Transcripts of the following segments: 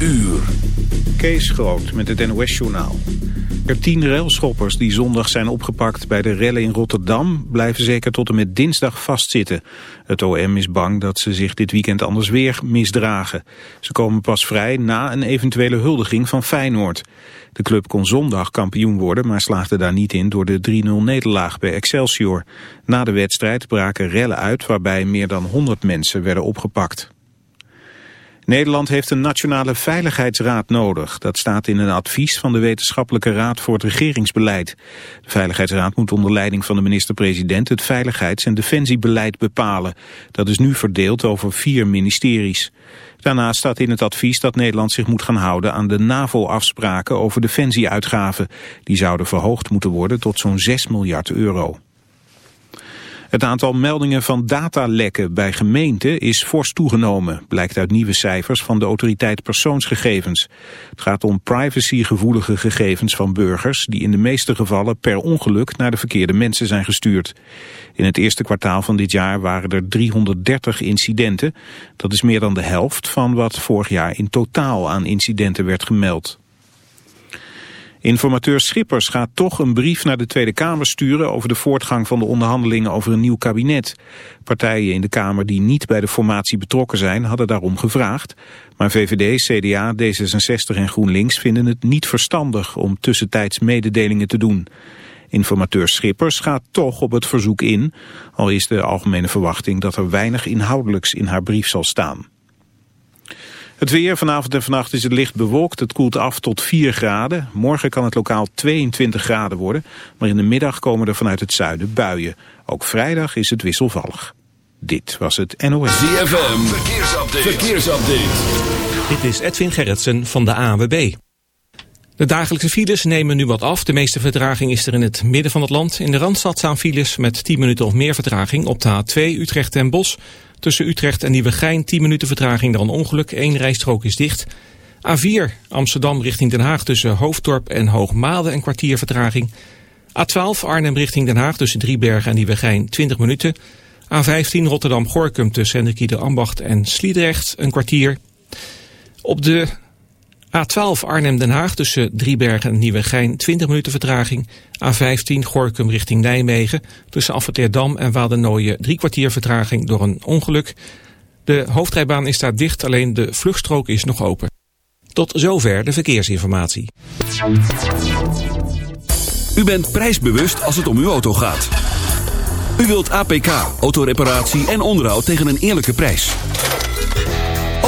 uur. Kees Groot met het NOS-journaal. Er tien railschoppers die zondag zijn opgepakt bij de rellen in Rotterdam... blijven zeker tot en met dinsdag vastzitten. Het OM is bang dat ze zich dit weekend anders weer misdragen. Ze komen pas vrij na een eventuele huldiging van Feyenoord. De club kon zondag kampioen worden, maar slaagde daar niet in... door de 3-0 nederlaag bij Excelsior. Na de wedstrijd braken rellen uit waarbij meer dan 100 mensen werden opgepakt. Nederland heeft een nationale veiligheidsraad nodig. Dat staat in een advies van de Wetenschappelijke Raad voor het Regeringsbeleid. De Veiligheidsraad moet onder leiding van de minister-president het veiligheids- en defensiebeleid bepalen. Dat is nu verdeeld over vier ministeries. Daarnaast staat in het advies dat Nederland zich moet gaan houden aan de NAVO-afspraken over defensieuitgaven. Die zouden verhoogd moeten worden tot zo'n 6 miljard euro. Het aantal meldingen van datalekken bij gemeenten is fors toegenomen, blijkt uit nieuwe cijfers van de autoriteit persoonsgegevens. Het gaat om privacygevoelige gegevens van burgers die in de meeste gevallen per ongeluk naar de verkeerde mensen zijn gestuurd. In het eerste kwartaal van dit jaar waren er 330 incidenten. Dat is meer dan de helft van wat vorig jaar in totaal aan incidenten werd gemeld. Informateur Schippers gaat toch een brief naar de Tweede Kamer sturen over de voortgang van de onderhandelingen over een nieuw kabinet. Partijen in de Kamer die niet bij de formatie betrokken zijn hadden daarom gevraagd. Maar VVD, CDA, D66 en GroenLinks vinden het niet verstandig om tussentijds mededelingen te doen. Informateur Schippers gaat toch op het verzoek in, al is de algemene verwachting dat er weinig inhoudelijks in haar brief zal staan. Het weer vanavond en vannacht is het licht bewolkt. Het koelt af tot 4 graden. Morgen kan het lokaal 22 graden worden. Maar in de middag komen er vanuit het zuiden buien. Ook vrijdag is het wisselvallig. Dit was het NOS. ZFM, verkeersupdate. verkeersupdate. Dit is Edwin Gerritsen van de AWB. De dagelijkse files nemen nu wat af. De meeste vertraging is er in het midden van het land. In de Randstad staan files met 10 minuten of meer vertraging op de A2 Utrecht en Bos... Tussen Utrecht en Nieuwegein 10 minuten vertraging door een ongeluk. Eén rijstrook is dicht. A4 Amsterdam richting Den Haag tussen Hoofddorp en Hoogmade een kwartier vertraging. A12 Arnhem richting Den Haag tussen Driebergen en Nieuwegein 20 minuten. A15 Rotterdam-Gorkum tussen Hendrikiede Ambacht en Sliedrecht een kwartier. Op de A12 Arnhem-Den Haag tussen Driebergen en Nieuwegein 20 minuten vertraging. A15 Gorkum richting Nijmegen tussen Afferteerdam en Wadernooien drie kwartier vertraging door een ongeluk. De hoofdrijbaan is daar dicht, alleen de vluchtstrook is nog open. Tot zover de verkeersinformatie. U bent prijsbewust als het om uw auto gaat. U wilt APK, autoreparatie en onderhoud tegen een eerlijke prijs.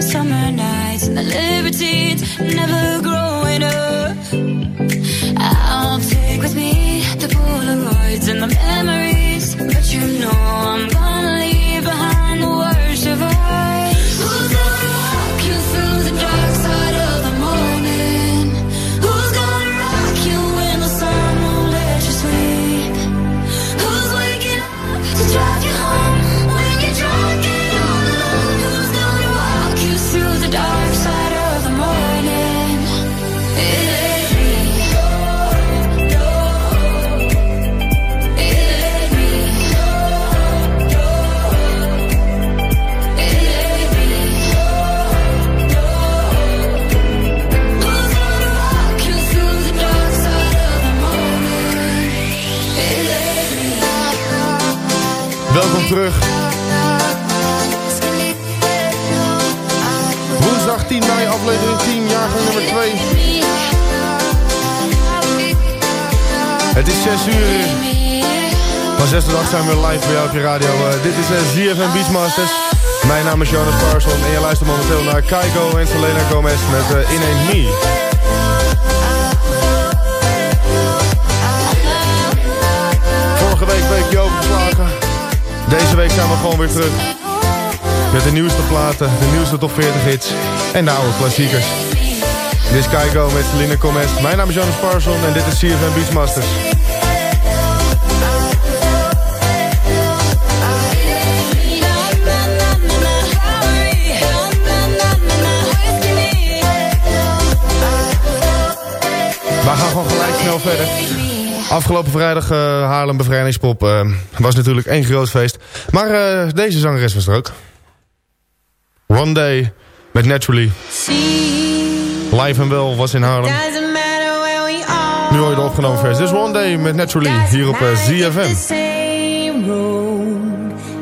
summer nights and the libertines never grow Terug. Woensdag 10 mei, aflevering 10, jaargang nummer 2. Het is 6 uur. Van 6 tot 8 zijn we live bij jou op je radio. Uh, dit is uh, ZFM Beachmasters. Mijn naam is Jonas Parson en je luistert momenteel naar Kaiko en Selena Gomez met uh, In Me. Zijn we gewoon weer terug. Met de nieuwste platen, de nieuwste top 40 hits en de oude klassiekers. Dit is Kaiko met Selena Gomez. Mijn naam is Jonas Parson en dit is CFM Beachmasters. We gaan gewoon gelijk snel verder. Afgelopen vrijdag uh, Haarlem Bevrijdingspop uh, was natuurlijk één groot feest. Maar uh, deze zangeres was er ook. One Day met Naturally. Live en wel was in Haarlem. Nu hoor je de opgenomen versie. Dus One Day met Naturally hier op ZFM.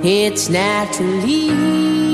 It's naturally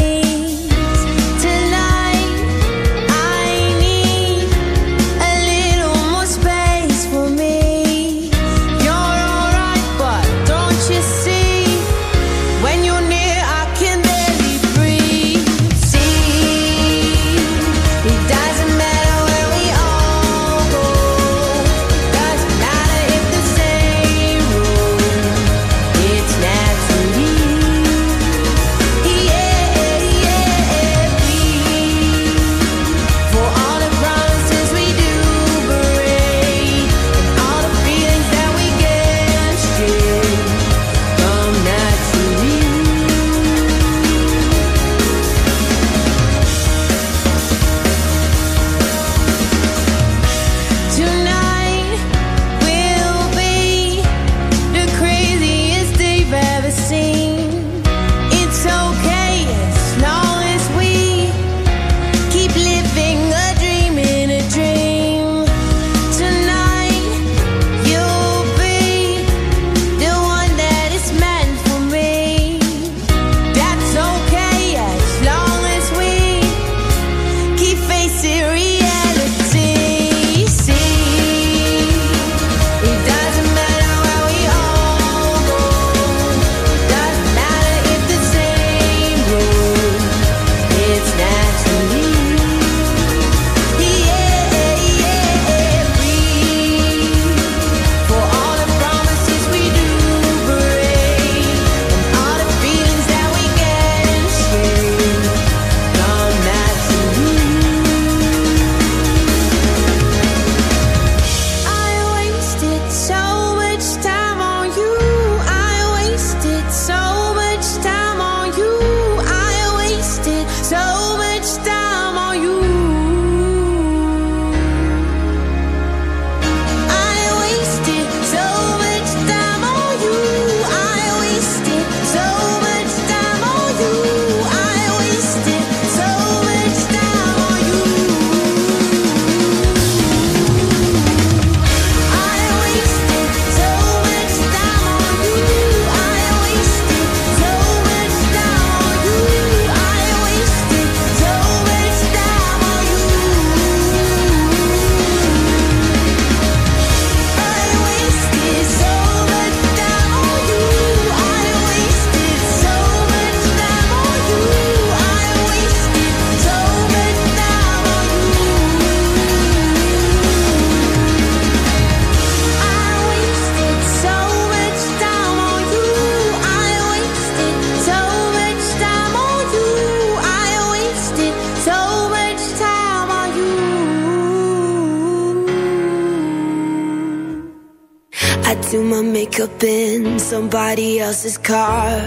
do my makeup in somebody else's car.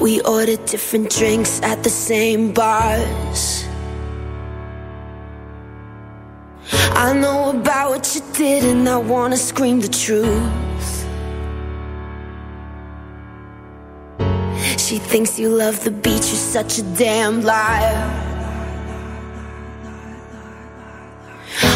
We ordered different drinks at the same bars. I know about what you did, and I wanna scream the truth. She thinks you love the beach, you're such a damn liar.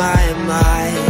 my mind.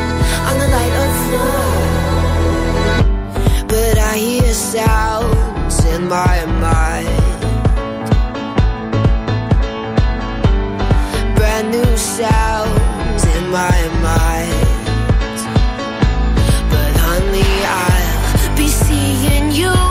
on the light of. But I hear sounds in my mind. Brand new sounds in my mind. But honey, I'll be seeing you.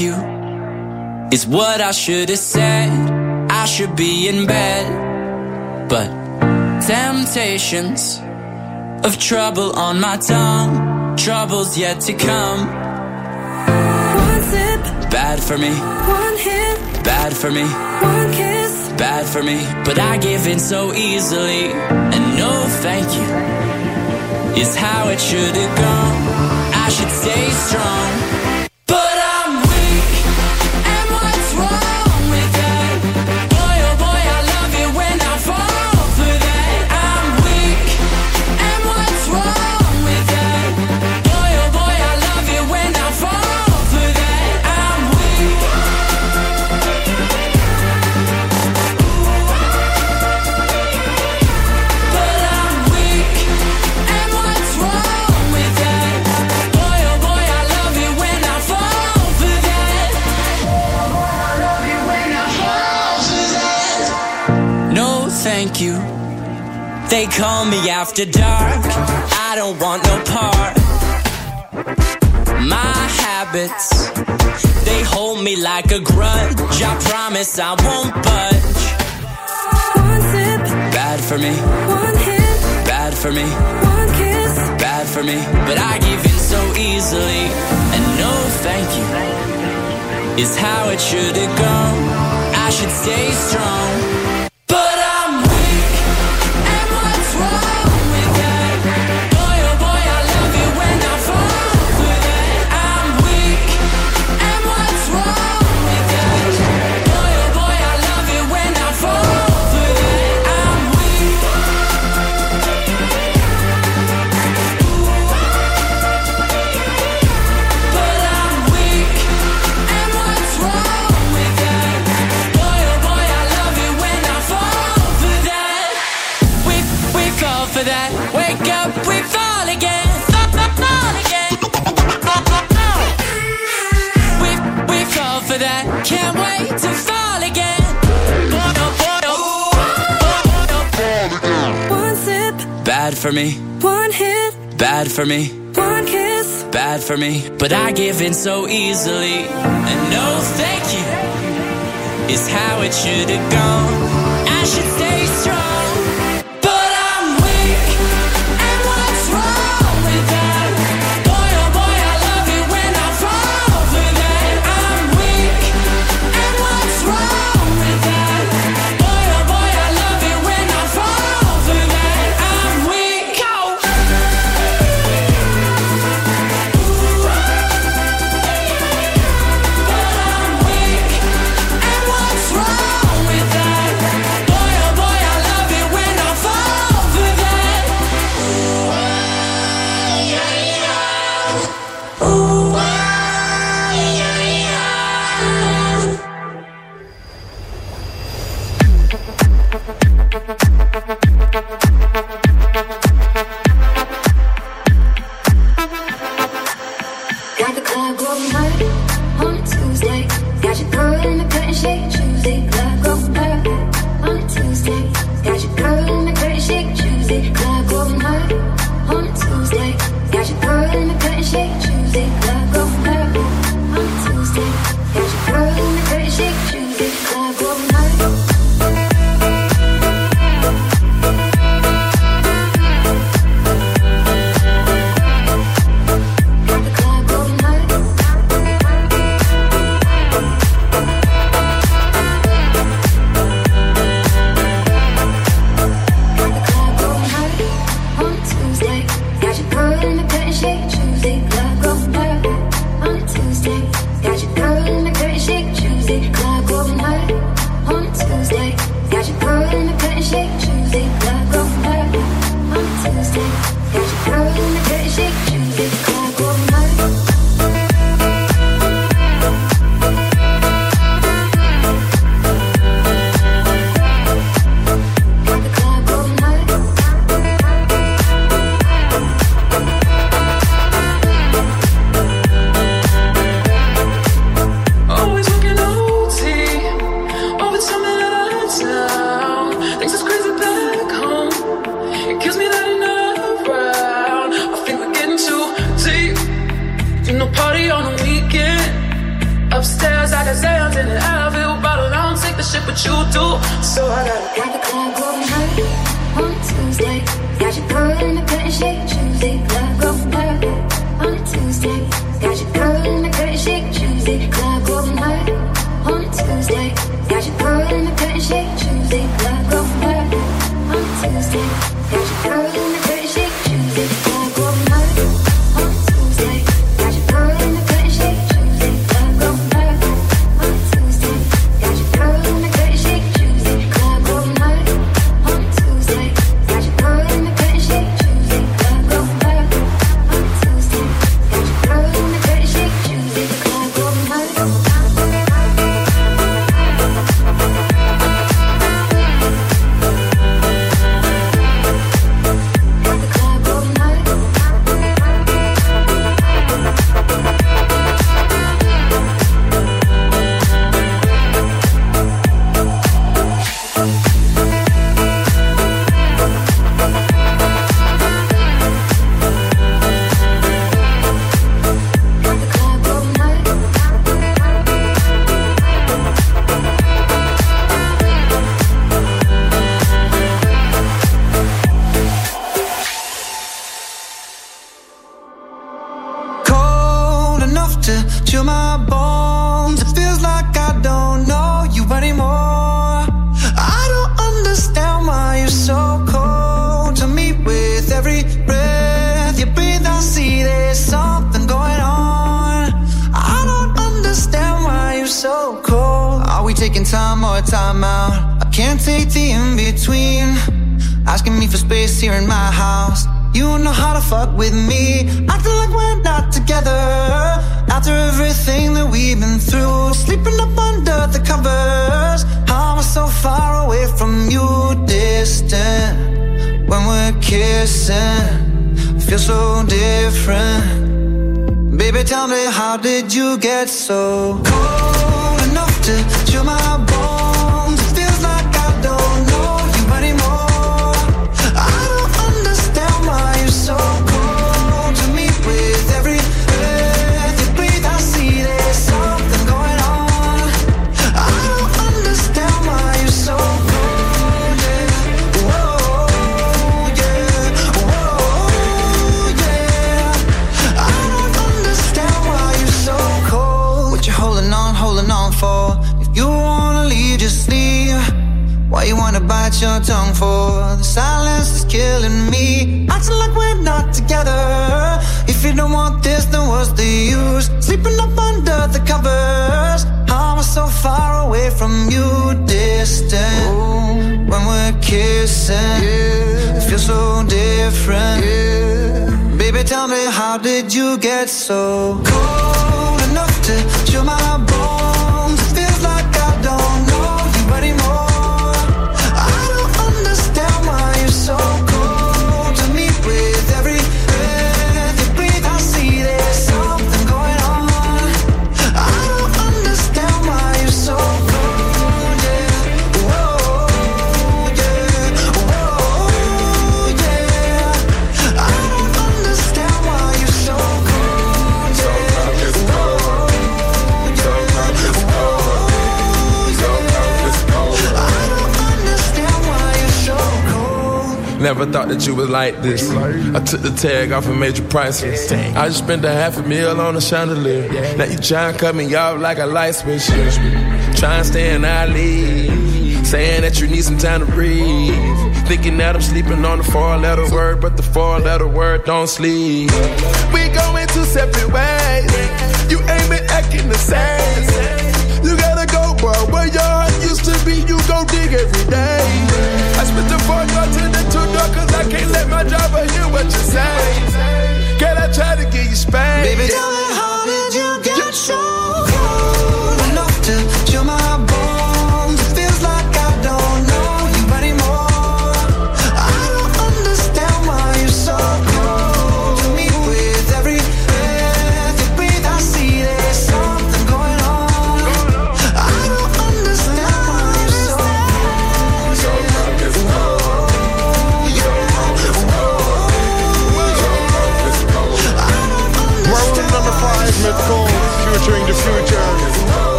you is what I should have said. I should be in bed, but temptations of trouble on my tongue, troubles yet to come. One sip, bad for me. One hit, bad for me. One kiss, bad for me. But I give in so easily, and no thank you is how it should have gone. I should stay strong. They call me after dark. I don't want no part. My habits, they hold me like a grudge. I promise I won't budge. One sip, bad for me. One hit, bad for me. One kiss, bad for me. But I give in so easily. And no thank you is how it should have gone. I should stay strong. so easily. I got my Cause you. got me in the Baby, tell me, how did you get so cold enough to chill my distant Ooh. when we're kissing. Yeah. Feels so different. Yeah. Baby, tell me, how did you get so cold enough to chill my thought that you was like this. I took the tag off and made you priceless. I just spent a half a meal on a chandelier. Now you tryna cut me off like a light switch. Trying to stay in our league. Saying that you need some time to breathe. Thinking that I'm sleeping on the four letter word, but the four letter word don't sleep. We going two separate ways. You ain't been acting the same. You gotta bro. Where your heart used to be, you go dig every day. I spent the four door to the two door, cause I can't let my driver hear what you say. Can I try to get you spanked? Baby,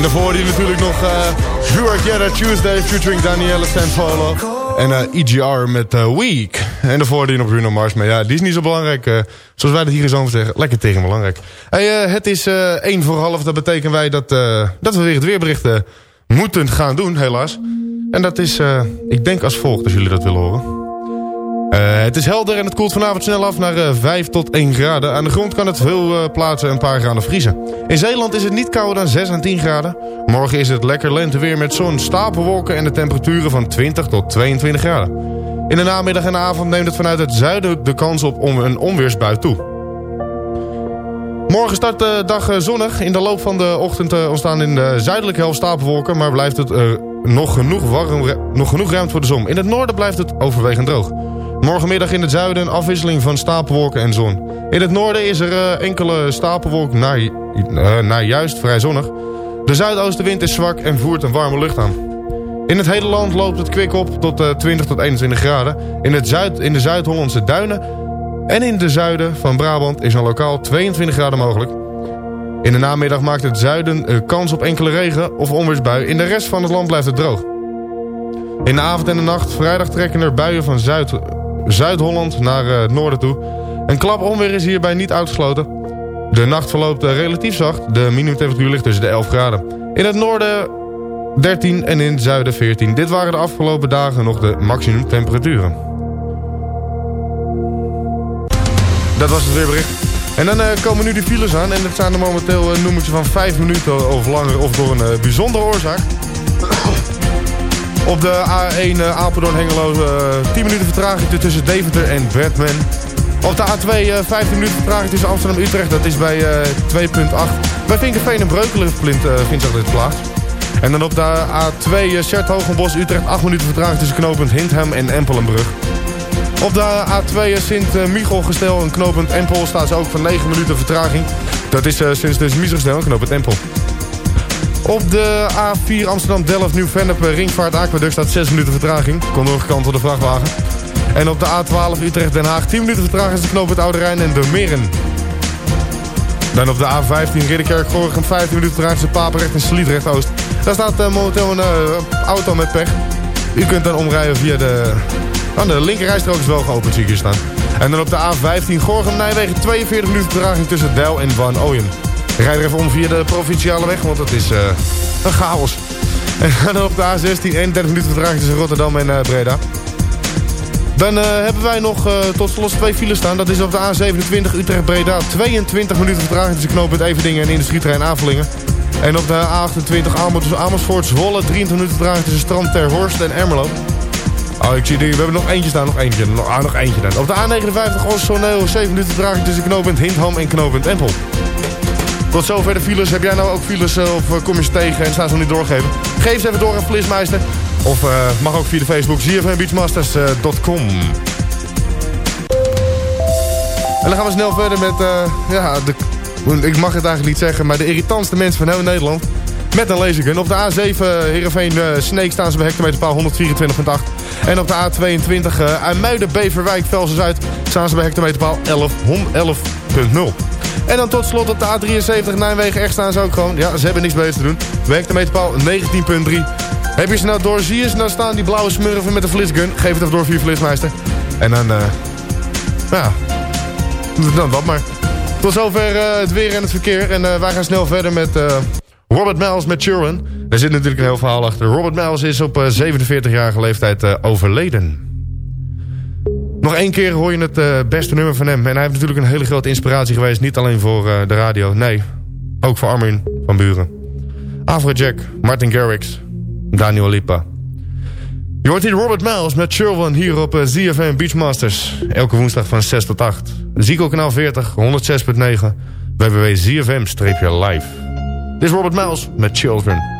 En daarvoor die natuurlijk nog uh, Buick Yetta Tuesday featuring Danielle Sanfolo. En eh, EGR met eh, Week. En daarvoor die nog Bruno Mars. Maar ja, die is niet zo belangrijk. eh, zoals wij dat hier over zeggen. Lekker tegen belangrijk. Hey, eh, het is eh 1 voor half. Dat betekent wij dat, eh, dat we weer het weerbericht eh, moeten gaan doen, helaas. En dat is, eh, ik denk als volgt, als jullie dat willen horen. Eh, het is helder en het koelt vanavond snel af naar eh, 5 tot 1 graden. Aan de grond kan het veel eh, plaatsen een paar graden vriezen. In Zeeland is het niet kouder dan 6 en 10 graden. Morgen is het lekker lenteweer met zon, stapelwolken en de temperaturen van 20 tot 22 graden. In de namiddag en avond neemt het vanuit het zuiden de kans op om een onweersbui toe. Morgen start de dag zonnig. In de loop van de ochtend ontstaan in de zuidelijke helft stapelwolken... maar blijft het nog, genoeg warm, nog genoeg ruimte voor de zon. In het noorden blijft het overwegend droog. Morgenmiddag in het zuiden afwisseling van stapelwolken en zon. In het noorden is er eh, enkele stapelwolk eh, naar juist vrij zonnig. De zuidoostenwind is zwak en voert een warme lucht aan. In het hele land loopt het kwik op tot eh, 20 tot 21 graden. In, het zuid, in de Zuid-Hollandse duinen en in de zuiden van Brabant is een lokaal 22 graden mogelijk. In de namiddag maakt het zuiden eh, kans op enkele regen of onweersbui. In de rest van het land blijft het droog. In de avond en de nacht vrijdag trekken er buien van Zuid- Zuid-Holland naar eh, het noorden toe. Een klap onweer is hierbij niet uitgesloten. De nacht verloopt eh, relatief zacht. De minimumtemperatuur ligt tussen de 11 graden. In het noorden 13 en in het zuiden 14. Dit waren de afgelopen dagen nog de maximumtemperaturen. Dat was het weerbericht. En dan eh, komen nu de files aan. En dat zijn er momenteel een nummertje van 5 minuten of langer. Of door een eh, bijzondere oorzaak. Op de A1 uh, Apeldoorn-Hengelo eh, 10 minuten vertraging tussen Deventer en Batman. Op de A2 eh, 15 minuten vertraging tussen Amsterdam Utrecht. Dat is bij eh, 2.8. Bij Vinkenveen en Breukelen vindt, eh, zich dit plaats. En dan op de A2 uh, Sert Hogenbos Utrecht 8 minuten vertraging tussen knooppunt Hindham en Empelenbrug. Op de A2 Sint-Michel gestel en knooppunt Empel staat ze ook van 9 minuten vertraging. Dat is sinds de Miesgestel en knooppunt Empel. Op de A4 Amsterdam-Delft Nieuw-Vennep Ringvaart Aquaduct staat 6 minuten vertraging. Kon door gekantelde vrachtwagen. En op de A12 Utrecht-Den Haag 10 minuten vertraging is de knooppunt Oude Rijn en de Meren. Dan op de A15 Ridderkerk-Gorinchem 15 minuten vertraging tussen Papendrecht en Sliedrecht-Oost. Daar staat uh, momenteel een uh, auto met pech. U kunt dan omrijden via de... Oh, de linkerrijstrook is wel geopend, zie ik hier staan. En dan op de A15 Gorgem-Nijwegen 42 minuten vertraging tussen Dijl en Van Ooyen. Rijd er even om via de provinciale weg, want dat is uh, een chaos. En dan op de A16 31 minuten vertraging tussen Rotterdam en uh, Breda. Dan uh, hebben wij nog uh, tot slot twee files staan. Dat is op de A27 Utrecht-Breda 22 minuten vertraging tussen knooppunt Everdingen en industrieterrein Avelingen. En op de A28 Amersfoort Zwolle 23 minuten vertraging tussen Strand Ter Horst en Ermelo. Oh, ik zie dingen. We hebben nog eentje staan, nog eentje. Nog, ah, nog eentje dan. Op de A59 Ossoneel, 7 minuten vertraging tussen knooppunt Hindham en knooppunt Empel. Tot zover de files. Heb jij nou ook files eh, of eh, kom je ze tegen en staan ze nog niet doorgeven? Geef ze even door aan Flitsmeister. Of eh, mag ook via de Facebook zfmbeachmasters.com. En dan gaan we snel verder met, ja, de, ik mag het eigenlijk niet zeggen, maar de irritantste mensen van heel Nederland. Met een lasergun. Op de A7 Heerenveen uh, Sneek staan ze bij hectometerpaal 124,8. En op de A22 uh, Muiden Beverwijk Velsen Zuid staan ze bij hectometerpaal 11 11.0. En dan tot slot op de A73 Nijmegen echt staan ze ook gewoon. Ja, ze hebben niks beters te doen. Bij hectometerpaal 19.3. Heb je ze nou door, zie je ze nou staan, die blauwe smurfen met de flitsgun. Geef het even door via Flitsmeister. En dan, eh ja, dan dat maar. Tot zover eh, het weer en het verkeer. En eh, wij gaan snel verder met Robert Miles met Children. Er zit natuurlijk een heel verhaal achter. Robert Miles is op eh, 47-jarige leeftijd overleden. Nog één keer hoor je het eh, beste nummer van hem. En hij heeft natuurlijk een hele grote inspiratie geweest. Niet alleen voor eh, de radio, nee. Ook voor Armin van Buren. Afrojack, Martin Garrix, Daniel Lipa. Je hoort hier Robert Miles met Children hier op eh, ZFM Beachmasters. Elke woensdag van 6 tot 8. Zico kanaal 40, 106.9. www.zfm-live. Dit is Robert Miles met Children.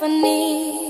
symphony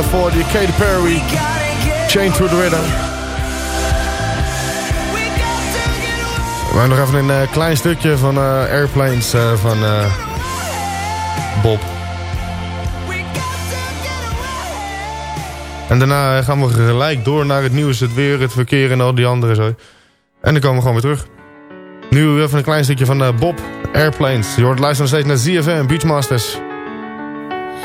daarvoor die Katy Perry. Chain to the Rhythm. We hebben nog even een eh, klein stukje van eh, Airplanes eh, van Bob. En daarna gaan we gelijk door naar het nieuws, het weer, het verkeer en al die andere zo. En dan komen we gewoon weer terug. Nu even een klein stukje van Bob, Airplanes. Je hoort luisteren nog steeds naar ZFM, Beachmasters.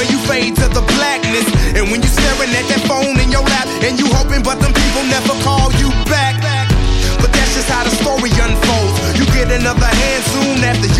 where you fade to the blackness. And when you're staring at that phone in your lap, and you hoping, but them people never call you back. But that's just how the story unfolds. You get another hand soon after you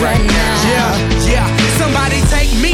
right now. Yeah, yeah. Somebody take me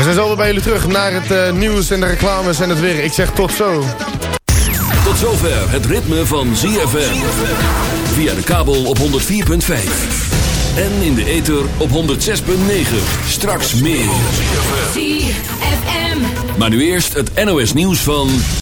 We zijn zo weer bij jullie terug naar het eh, nieuws en de reclames en het weer. Ik zeg tot zo. Tot zover het ritme van ZFM. Via de kabel op 104.5. En in de ether op 106.9. Straks meer. ZFM. Maar nu eerst het NOS nieuws van...